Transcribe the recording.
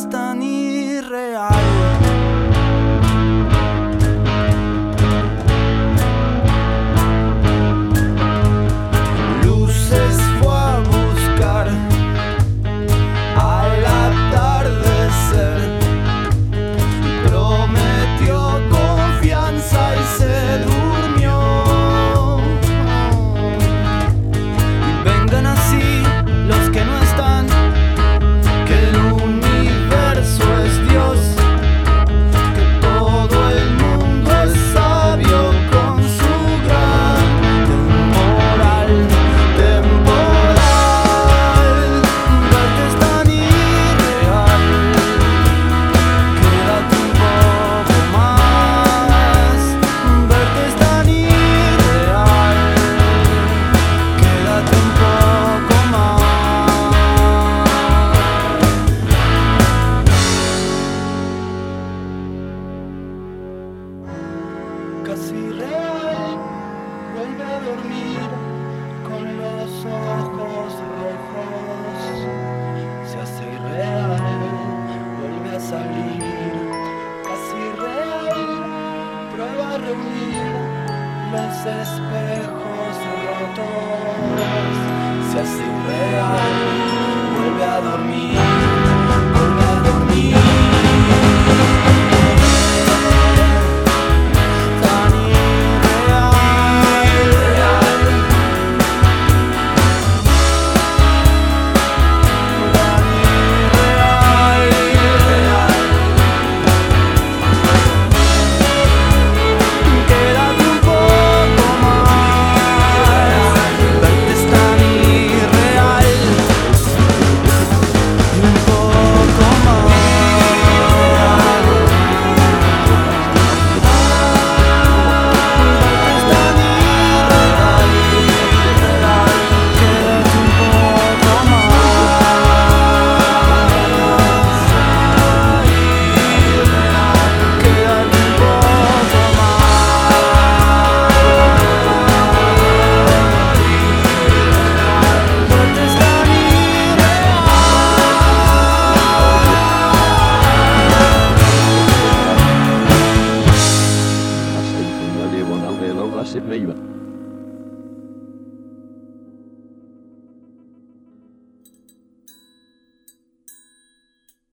es tan. con los ojos rojos. Se hace real, vuelve a salir, casi real. Prueba a reunir los espejos rotos. Se hace real, vuelve a dormir.